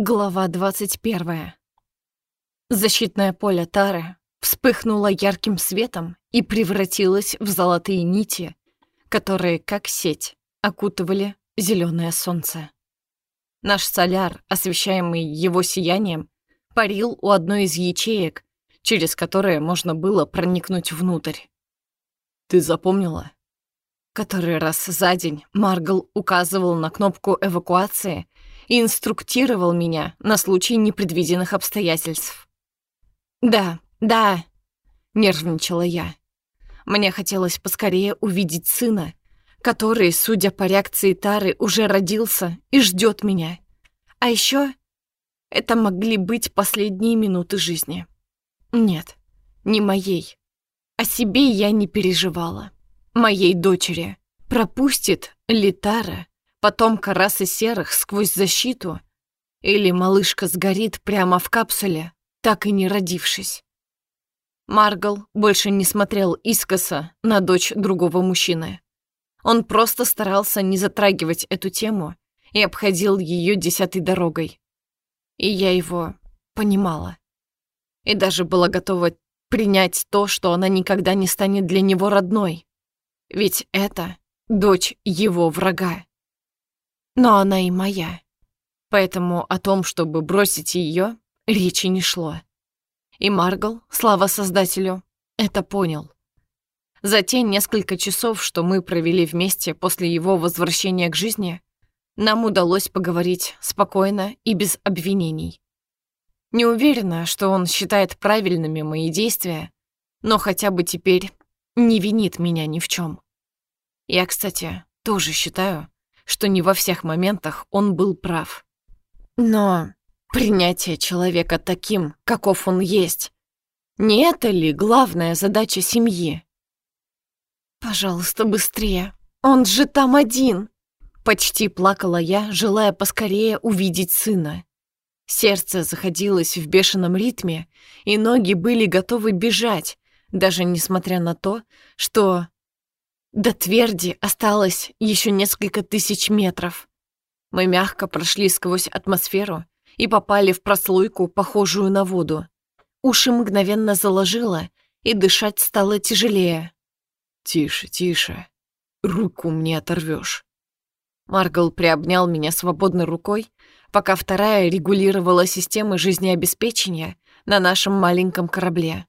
Глава 21. Защитное поле Тары вспыхнуло ярким светом и превратилось в золотые нити, которые, как сеть, окутывали зеленое солнце. Наш соляр, освещаемый его сиянием, парил у одной из ячеек, через которые можно было проникнуть внутрь. «Ты запомнила?» Который раз за день Маргл указывал на кнопку эвакуации и инструктировал меня на случай непредвиденных обстоятельств. «Да, да», — нервничала я. Мне хотелось поскорее увидеть сына, который, судя по реакции Тары, уже родился и ждет меня. А еще это могли быть последние минуты жизни. Нет, не моей. О себе я не переживала. Моей дочери. Пропустит ли Тара потомка расы серых сквозь защиту, или малышка сгорит прямо в капсуле, так и не родившись. Маргал больше не смотрел искоса на дочь другого мужчины. Он просто старался не затрагивать эту тему и обходил ее десятой дорогой. И я его понимала. И даже была готова принять то, что она никогда не станет для него родной. Ведь это дочь его врага но она и моя. Поэтому о том, чтобы бросить ее, речи не шло. И Маргал, слава Создателю, это понял. За те несколько часов, что мы провели вместе после его возвращения к жизни, нам удалось поговорить спокойно и без обвинений. Не уверена, что он считает правильными мои действия, но хотя бы теперь не винит меня ни в чем. Я, кстати, тоже считаю, что не во всех моментах он был прав. Но принятие человека таким, каков он есть, не это ли главная задача семьи? «Пожалуйста, быстрее! Он же там один!» Почти плакала я, желая поскорее увидеть сына. Сердце заходилось в бешеном ритме, и ноги были готовы бежать, даже несмотря на то, что до тверди осталось еще несколько тысяч метров. Мы мягко прошли сквозь атмосферу и попали в прослойку, похожую на воду. Уши мгновенно заложило, и дышать стало тяжелее. «Тише, тише. Руку мне оторвешь. Маргал приобнял меня свободной рукой, пока вторая регулировала системы жизнеобеспечения на нашем маленьком корабле.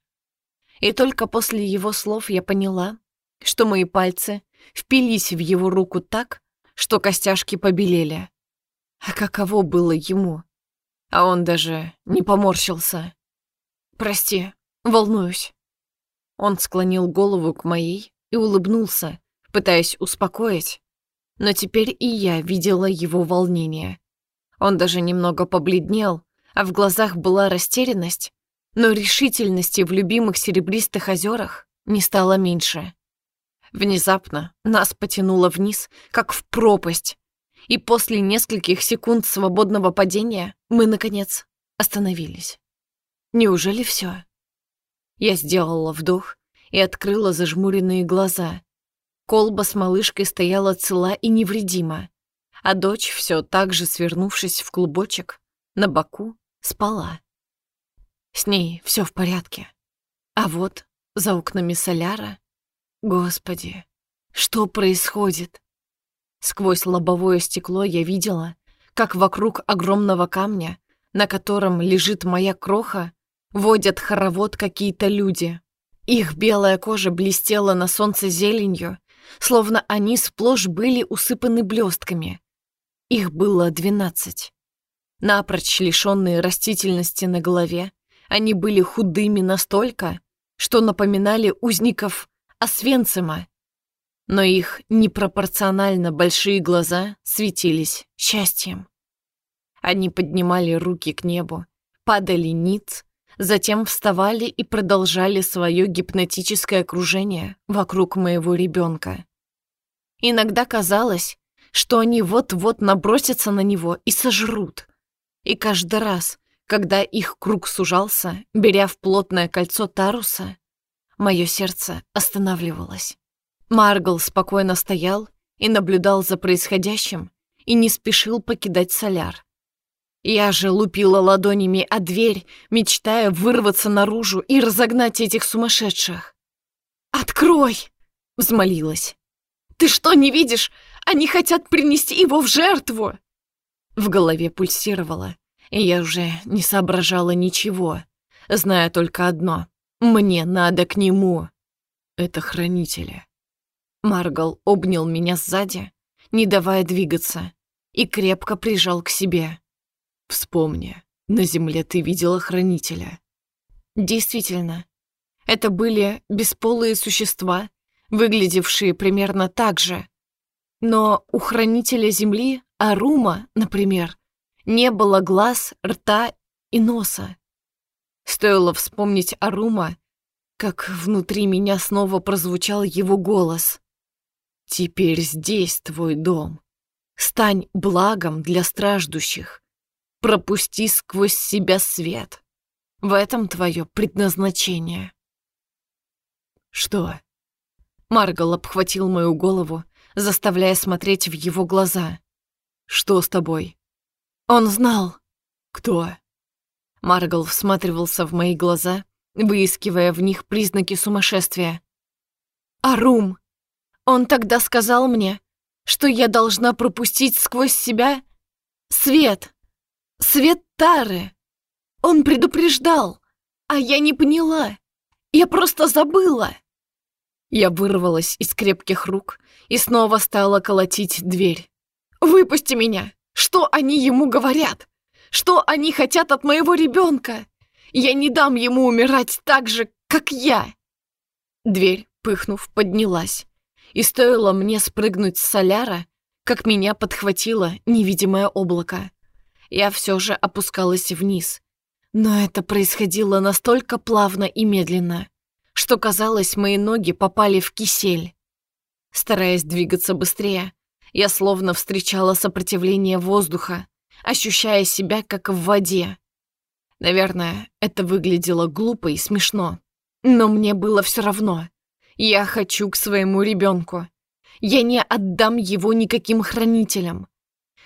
И только после его слов я поняла, что мои пальцы впились в его руку так, что костяшки побелели. А каково было ему? А он даже не поморщился. «Прости, волнуюсь». Он склонил голову к моей и улыбнулся, пытаясь успокоить. Но теперь и я видела его волнение. Он даже немного побледнел, а в глазах была растерянность, но решительности в любимых серебристых озерах не стало меньше. Внезапно нас потянуло вниз, как в пропасть, и после нескольких секунд свободного падения мы, наконец, остановились. Неужели все? Я сделала вдох и открыла зажмуренные глаза. Колба с малышкой стояла цела и невредима, а дочь, все так же свернувшись в клубочек, на боку спала. С ней все в порядке. А вот за окнами соляра Господи, что происходит? Сквозь лобовое стекло я видела, как вокруг огромного камня, на котором лежит моя кроха, водят хоровод какие-то люди. Их белая кожа блестела на солнце зеленью, словно они сплошь были усыпаны блестками. Их было двенадцать. Напрочь лишенные растительности на голове, они были худыми настолько, что напоминали узников Освенцима. Но их непропорционально большие глаза светились счастьем. Они поднимали руки к небу, падали ниц, затем вставали и продолжали свое гипнотическое окружение вокруг моего ребенка. Иногда казалось, что они вот-вот набросятся на него и сожрут. И каждый раз, когда их круг сужался, беря в плотное кольцо Таруса, Мое сердце останавливалось. Маргл спокойно стоял и наблюдал за происходящим и не спешил покидать соляр. Я же лупила ладонями о дверь, мечтая вырваться наружу и разогнать этих сумасшедших. «Открой!» — взмолилась. «Ты что, не видишь? Они хотят принести его в жертву!» В голове пульсировало, и я уже не соображала ничего, зная только одно — мне надо к нему. Это хранители. Маргал обнял меня сзади, не давая двигаться, и крепко прижал к себе. Вспомни, на земле ты видела хранителя. Действительно, это были бесполые существа, выглядевшие примерно так же. Но у хранителя земли, Арума, например, не было глаз, рта и носа. Стоило вспомнить Арума, как внутри меня снова прозвучал его голос. «Теперь здесь твой дом. Стань благом для страждущих. Пропусти сквозь себя свет. В этом твое предназначение». «Что?» Маргал обхватил мою голову, заставляя смотреть в его глаза. «Что с тобой?» Он знал. «Кто?» Маргал всматривался в мои глаза, выискивая в них признаки сумасшествия. «Арум! Он тогда сказал мне, что я должна пропустить сквозь себя свет, свет Тары. Он предупреждал, а я не поняла. Я просто забыла!» Я вырвалась из крепких рук и снова стала колотить дверь. «Выпусти меня! Что они ему говорят? Что они хотят от моего ребенка? Я не дам ему умирать так же, как я!» Дверь, пыхнув, поднялась. И стоило мне спрыгнуть с соляра, как меня подхватило невидимое облако. Я все же опускалась вниз, но это происходило настолько плавно и медленно, что, казалось, мои ноги попали в кисель. Стараясь двигаться быстрее, я словно встречала сопротивление воздуха, ощущая себя как в воде. Наверное, это выглядело глупо и смешно, но мне было все равно. Я хочу к своему ребенку. Я не отдам его никаким хранителям.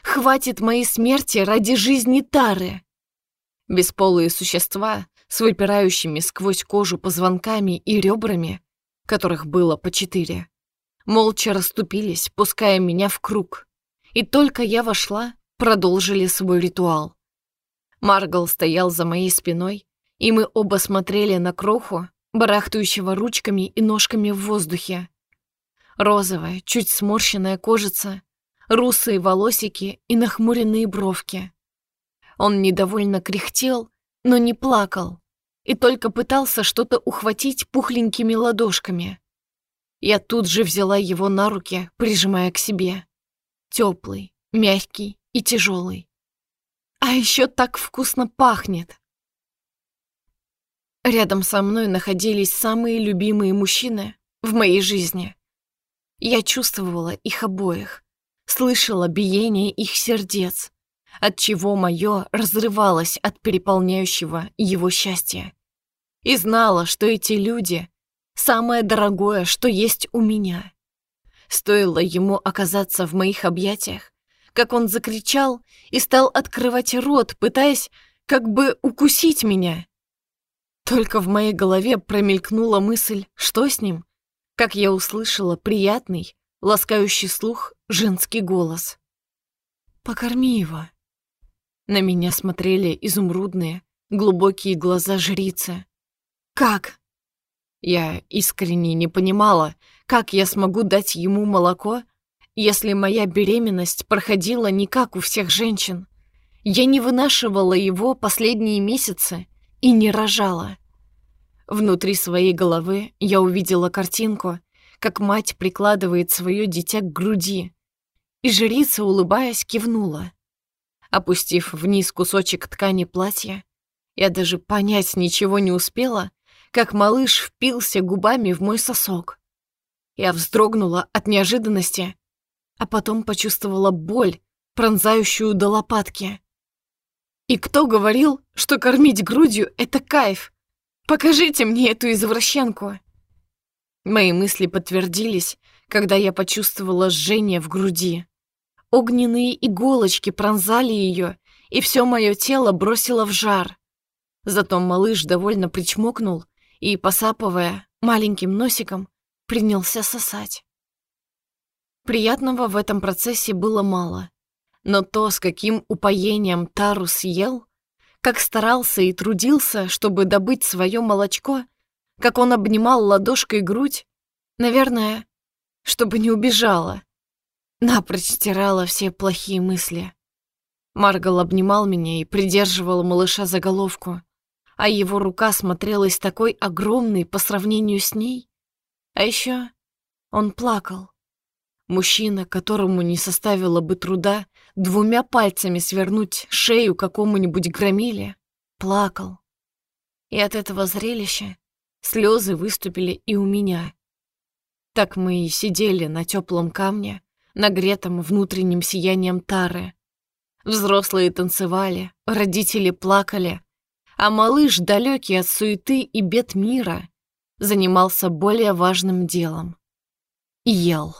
Хватит моей смерти ради жизни Тары. Бесполые существа с выпирающими сквозь кожу позвонками и ребрами, которых было по четыре, молча расступились, пуская меня в круг. И только я вошла, продолжили свой ритуал. Маргал стоял за моей спиной, и мы оба смотрели на кроху, барахтающего ручками и ножками в воздухе. Розовая, чуть сморщенная кожица, русые волосики и нахмуренные бровки. Он недовольно кряхтел, но не плакал, и только пытался что-то ухватить пухленькими ладошками. Я тут же взяла его на руки, прижимая к себе. Теплый, мягкий и тяжелый. А еще так вкусно пахнет. Рядом со мной находились самые любимые мужчины в моей жизни. Я чувствовала их обоих, слышала биение их сердец, от чего мое разрывалось от переполняющего его счастья. И знала, что эти люди — самое дорогое, что есть у меня. Стоило ему оказаться в моих объятиях, как он закричал и стал открывать рот, пытаясь как бы укусить меня. Только в моей голове промелькнула мысль, что с ним, как я услышала приятный, ласкающий слух женский голос. «Покорми его». На меня смотрели изумрудные, глубокие глаза жрицы. «Как?» Я искренне не понимала, как я смогу дать ему молоко, если моя беременность проходила не как у всех женщин. Я не вынашивала его последние месяцы и не рожала. Внутри своей головы я увидела картинку, как мать прикладывает свое дитя к груди, и жрица, улыбаясь, кивнула. Опустив вниз кусочек ткани платья, я даже понять ничего не успела, как малыш впился губами в мой сосок. Я вздрогнула от неожиданности, а потом почувствовала боль, пронзающую до лопатки. И кто говорил, что кормить грудью — это кайф? Покажите мне эту извращенку!» Мои мысли подтвердились, когда я почувствовала жжение в груди. Огненные иголочки пронзали ее, и все мое тело бросило в жар. Зато малыш довольно причмокнул и, посапывая маленьким носиком, принялся сосать. Приятного в этом процессе было мало, но то, с каким упоением Тару съел, как старался и трудился, чтобы добыть свое молочко, как он обнимал ладошкой грудь, наверное, чтобы не убежала, напрочь стирала все плохие мысли. Маргал обнимал меня и придерживал малыша за головку, а его рука смотрелась такой огромной по сравнению с ней. А еще он плакал. Мужчина, которому не составило бы труда двумя пальцами свернуть шею какому-нибудь громиле, плакал. И от этого зрелища слезы выступили и у меня. Так мы и сидели на теплом камне, нагретом внутренним сиянием тары. Взрослые танцевали, родители плакали, а малыш, далекий от суеты и бед мира, занимался более важным делом. Ел.